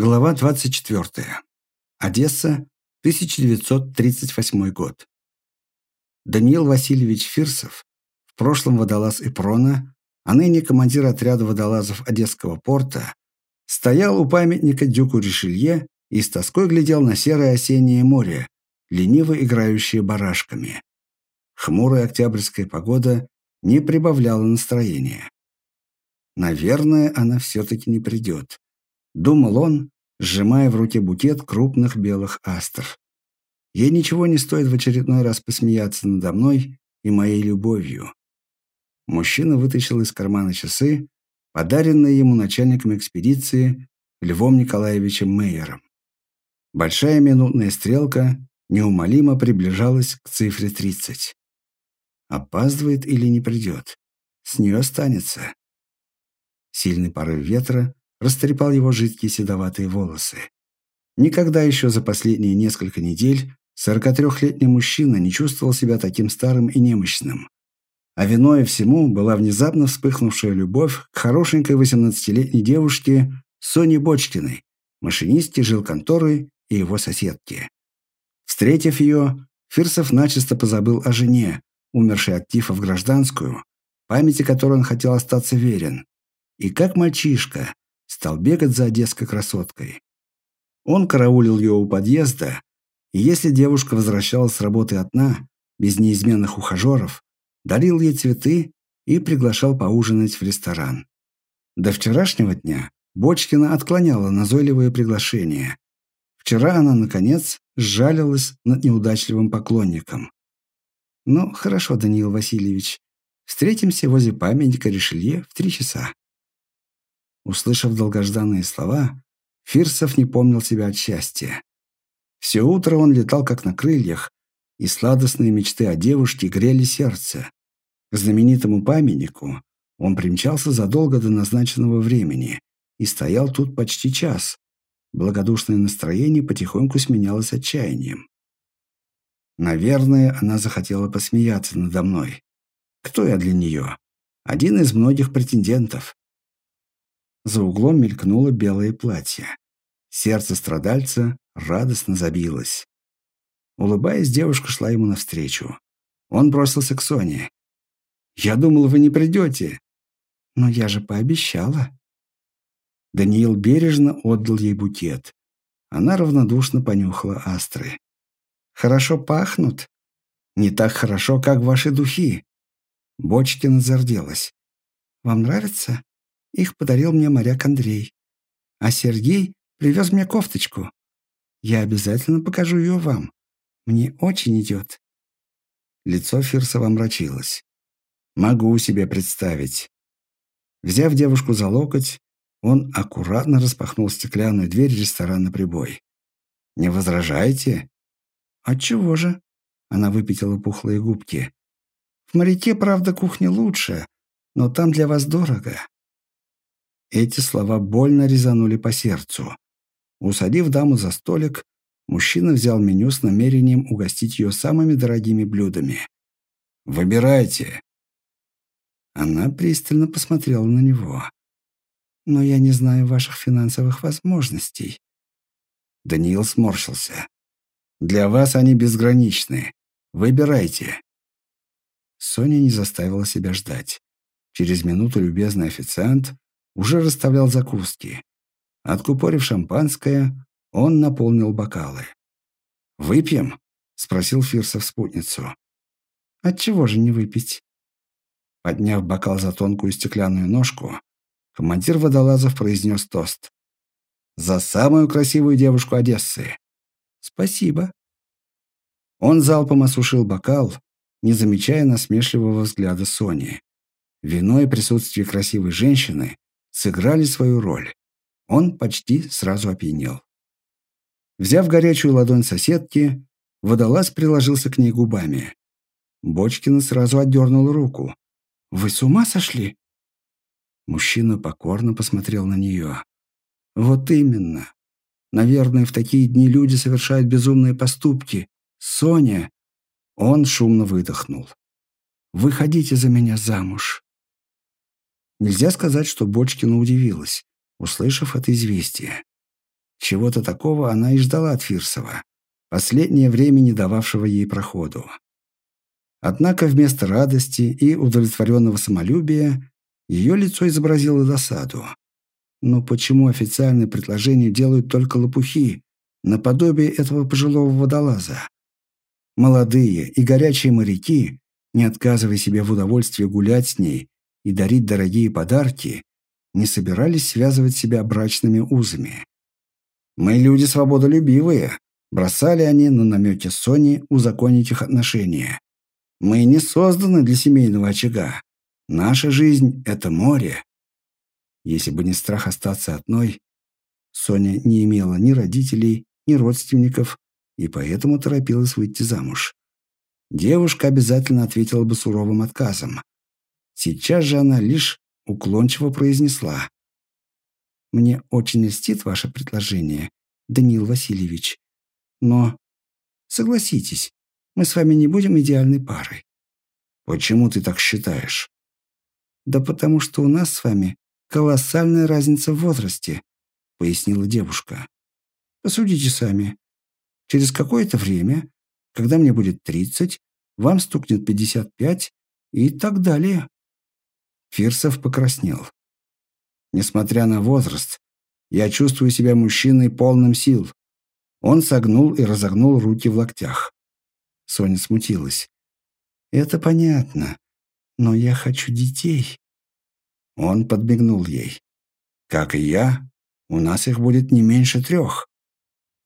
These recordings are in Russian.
Глава 24. Одесса, 1938 год. Даниил Васильевич Фирсов, в прошлом водолаз Ипрона, а ныне командир отряда водолазов Одесского порта, стоял у памятника Дюку Ришелье и с тоской глядел на серое осеннее море, лениво играющее барашками. Хмурая октябрьская погода не прибавляла настроения. Наверное, она все-таки не придет. Думал он, сжимая в руке букет крупных белых астр. Ей ничего не стоит в очередной раз посмеяться надо мной и моей любовью. Мужчина вытащил из кармана часы, подаренные ему начальником экспедиции Львом Николаевичем Мейером. Большая минутная стрелка неумолимо приближалась к цифре 30. Опаздывает или не придет? С нее останется. Сильный порыв ветра растрепал его жидкие седоватые волосы. Никогда еще за последние несколько недель 43-летний мужчина не чувствовал себя таким старым и немощным. А виной всему была внезапно вспыхнувшая любовь к хорошенькой 18-летней девушке Соне Бочкиной, машинистке жилконторы и его соседке. Встретив ее, Фирсов начисто позабыл о жене, умершей от тифа в гражданскую, памяти которой он хотел остаться верен. И как мальчишка, стал бегать за одесской красоткой. Он караулил ее у подъезда, и если девушка возвращалась с работы одна, без неизменных ухажеров, дарил ей цветы и приглашал поужинать в ресторан. До вчерашнего дня Бочкина отклоняла назойливые приглашения. Вчера она, наконец, сжалилась над неудачливым поклонником. «Ну, хорошо, Даниил Васильевич, встретимся возле памятника Ришелье в три часа». Услышав долгожданные слова, Фирсов не помнил себя от счастья. Все утро он летал как на крыльях, и сладостные мечты о девушке грели сердце. К знаменитому памятнику он примчался задолго до назначенного времени и стоял тут почти час. Благодушное настроение потихоньку сменялось отчаянием. Наверное, она захотела посмеяться надо мной. Кто я для нее? Один из многих претендентов. За углом мелькнуло белое платье. Сердце страдальца радостно забилось. Улыбаясь, девушка шла ему навстречу. Он бросился к Соне. «Я думал, вы не придете». «Но я же пообещала». Даниил бережно отдал ей букет. Она равнодушно понюхала астры. «Хорошо пахнут. Не так хорошо, как ваши духи». Бочкина зарделась. «Вам нравится?» Их подарил мне моряк Андрей. А Сергей привез мне кофточку. Я обязательно покажу ее вам. Мне очень идет». Лицо Фирсова мрачилось. «Могу себе представить». Взяв девушку за локоть, он аккуратно распахнул стеклянную дверь ресторана «Прибой». «Не возражаете?» «Отчего же?» Она выпятила пухлые губки. «В моряке, правда, кухня лучше, но там для вас дорого. Эти слова больно резанули по сердцу. Усадив даму за столик, мужчина взял меню с намерением угостить ее самыми дорогими блюдами. «Выбирайте!» Она пристально посмотрела на него. «Но я не знаю ваших финансовых возможностей». Даниил сморщился. «Для вас они безграничны. Выбирайте». Соня не заставила себя ждать. Через минуту любезный официант уже расставлял закуски. Откупорив шампанское, он наполнил бокалы. «Выпьем?» — спросил Фирсов спутницу. «Отчего же не выпить?» Подняв бокал за тонкую стеклянную ножку, командир водолазов произнес тост. «За самую красивую девушку Одессы!» «Спасибо!» Он залпом осушил бокал, не замечая насмешливого взгляда Сони. Вино и присутствие красивой женщины сыграли свою роль. Он почти сразу опьянел. Взяв горячую ладонь соседки, водолаз приложился к ней губами. Бочкина сразу отдернула руку. «Вы с ума сошли?» Мужчина покорно посмотрел на нее. «Вот именно. Наверное, в такие дни люди совершают безумные поступки. Соня!» Он шумно выдохнул. «Выходите за меня замуж!» Нельзя сказать, что Бочкина удивилась, услышав это известие. Чего-то такого она и ждала от Фирсова, последнее время не дававшего ей проходу. Однако вместо радости и удовлетворенного самолюбия ее лицо изобразило досаду. Но почему официальные предложения делают только лопухи, наподобие этого пожилого водолаза? Молодые и горячие моряки, не отказывая себе в удовольствии гулять с ней и дарить дорогие подарки, не собирались связывать себя брачными узами. «Мы люди свободолюбивые», бросали они на намеки Сони узаконить их отношения. «Мы не созданы для семейного очага. Наша жизнь — это море». Если бы не страх остаться одной, Соня не имела ни родителей, ни родственников, и поэтому торопилась выйти замуж. Девушка обязательно ответила бы суровым отказом. Сейчас же она лишь уклончиво произнесла. «Мне очень льстит ваше предложение, Даниил Васильевич. Но согласитесь, мы с вами не будем идеальной парой». «Почему ты так считаешь?» «Да потому что у нас с вами колоссальная разница в возрасте», пояснила девушка. «Посудите сами. Через какое-то время, когда мне будет 30, вам стукнет 55 и так далее». Фирсов покраснел. Несмотря на возраст, я чувствую себя мужчиной полным сил. Он согнул и разогнул руки в локтях. Соня смутилась. «Это понятно, но я хочу детей». Он подмигнул ей. «Как и я, у нас их будет не меньше трех».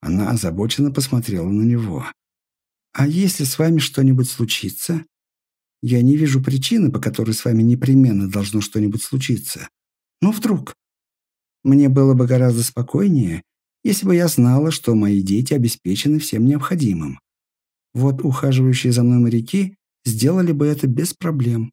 Она озабоченно посмотрела на него. «А если с вами что-нибудь случится? Я не вижу причины, по которой с вами непременно должно что-нибудь случиться. Но вдруг? Мне было бы гораздо спокойнее, если бы я знала, что мои дети обеспечены всем необходимым. Вот ухаживающие за мной моряки сделали бы это без проблем.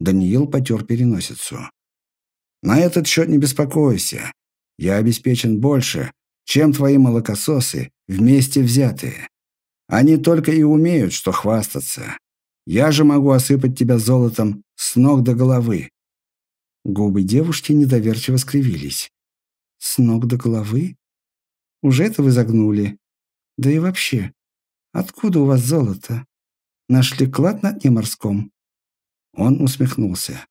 Даниил потер переносицу. На этот счет не беспокойся. Я обеспечен больше, чем твои молокососы вместе взятые. Они только и умеют, что хвастаться. Я же могу осыпать тебя золотом с ног до головы». Губы девушки недоверчиво скривились. «С ног до головы? Уже это вы загнули? Да и вообще, откуда у вас золото? Нашли клад на дне морском?» Он усмехнулся.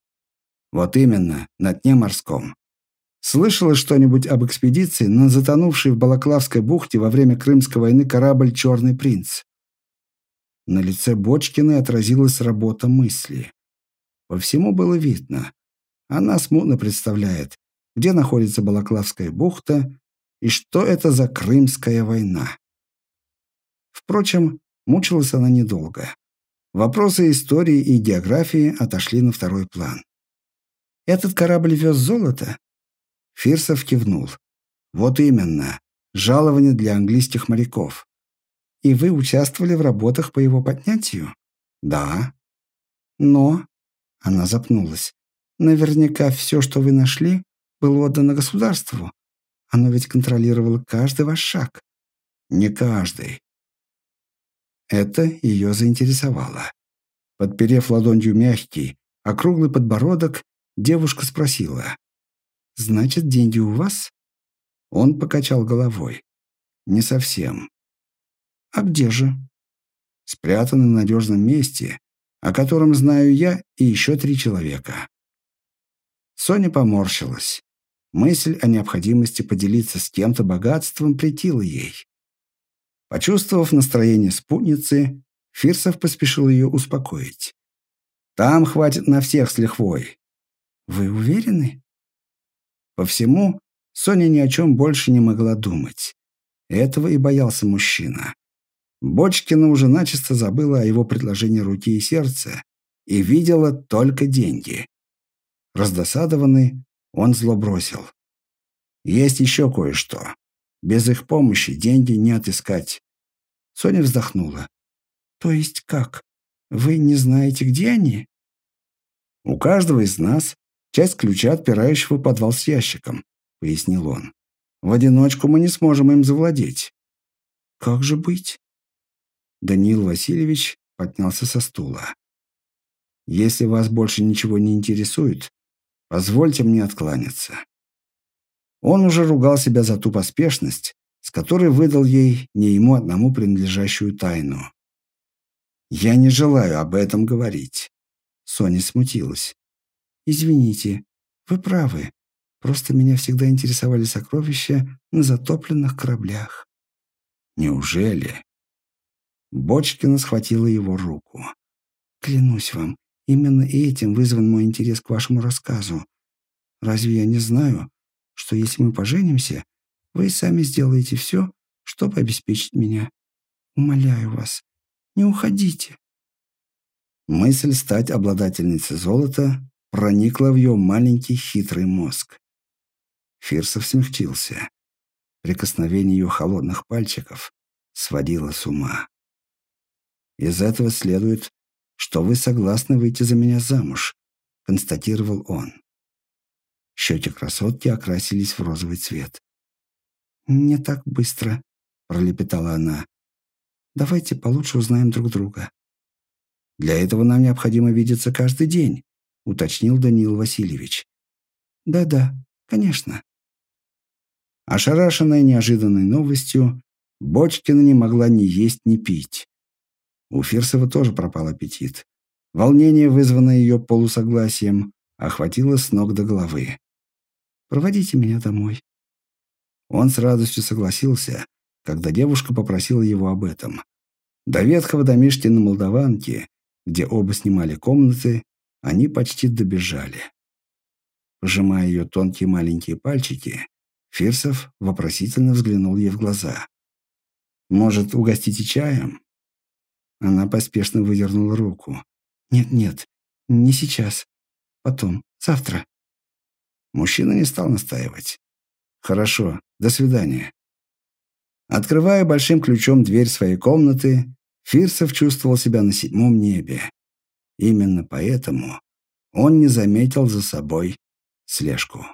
«Вот именно, на дне морском. Слышала что-нибудь об экспедиции на затонувший в Балаклавской бухте во время Крымской войны корабль «Черный принц»? На лице Бочкиной отразилась работа мысли. По всему было видно. Она смутно представляет, где находится Балаклавская бухта и что это за Крымская война. Впрочем, мучилась она недолго. Вопросы истории и географии отошли на второй план. «Этот корабль вез золото?» Фирсов кивнул. «Вот именно. Жалование для английских моряков. И вы участвовали в работах по его поднятию? Да. Но... Она запнулась. Наверняка все, что вы нашли, было отдано государству. Оно ведь контролировало каждый ваш шаг. Не каждый. Это ее заинтересовало. Подперев ладонью мягкий, округлый подбородок, девушка спросила. «Значит, деньги у вас?» Он покачал головой. «Не совсем. А где же? Спрятаны в надежном месте, о котором знаю я и еще три человека. Соня поморщилась. Мысль о необходимости поделиться с кем-то богатством претила ей. Почувствовав настроение спутницы, Фирсов поспешил ее успокоить. «Там хватит на всех с лихвой». «Вы уверены?» По всему, Соня ни о чем больше не могла думать. Этого и боялся мужчина. Бочкина уже начисто забыла о его предложении руки и сердца и видела только деньги. Раздосадованный, он зло бросил. «Есть еще кое-что. Без их помощи деньги не отыскать». Соня вздохнула. «То есть как? Вы не знаете, где они?» «У каждого из нас часть ключа, отпирающего подвал с ящиком», — пояснил он. «В одиночку мы не сможем им завладеть». «Как же быть?» Даниил Васильевич поднялся со стула. «Если вас больше ничего не интересует, позвольте мне откланяться». Он уже ругал себя за ту поспешность, с которой выдал ей не ему одному принадлежащую тайну. «Я не желаю об этом говорить». Соня смутилась. «Извините, вы правы. Просто меня всегда интересовали сокровища на затопленных кораблях». «Неужели?» Бочкина схватила его руку. «Клянусь вам, именно этим вызван мой интерес к вашему рассказу. Разве я не знаю, что если мы поженимся, вы сами сделаете все, чтобы обеспечить меня? Умоляю вас, не уходите». Мысль стать обладательницей золота проникла в ее маленький хитрый мозг. Фирсов смягчился. Прикосновение ее холодных пальчиков сводило с ума. Из этого следует, что вы согласны выйти за меня замуж, констатировал он. Щеки красотки окрасились в розовый цвет. «Не так быстро», — пролепетала она. «Давайте получше узнаем друг друга». «Для этого нам необходимо видеться каждый день», — уточнил Даниил Васильевич. «Да-да, конечно». Ошарашенная неожиданной новостью, Бочкина не могла ни есть, ни пить. У Фирсова тоже пропал аппетит. Волнение, вызванное ее полусогласием, охватило с ног до головы. «Проводите меня домой». Он с радостью согласился, когда девушка попросила его об этом. До ветхого домишки на Молдаванке, где оба снимали комнаты, они почти добежали. Пожимая ее тонкие маленькие пальчики, Фирсов вопросительно взглянул ей в глаза. «Может, угостите чаем?» Она поспешно выдернула руку. «Нет-нет, не сейчас. Потом, завтра». Мужчина не стал настаивать. «Хорошо, до свидания». Открывая большим ключом дверь своей комнаты, Фирсов чувствовал себя на седьмом небе. Именно поэтому он не заметил за собой слежку.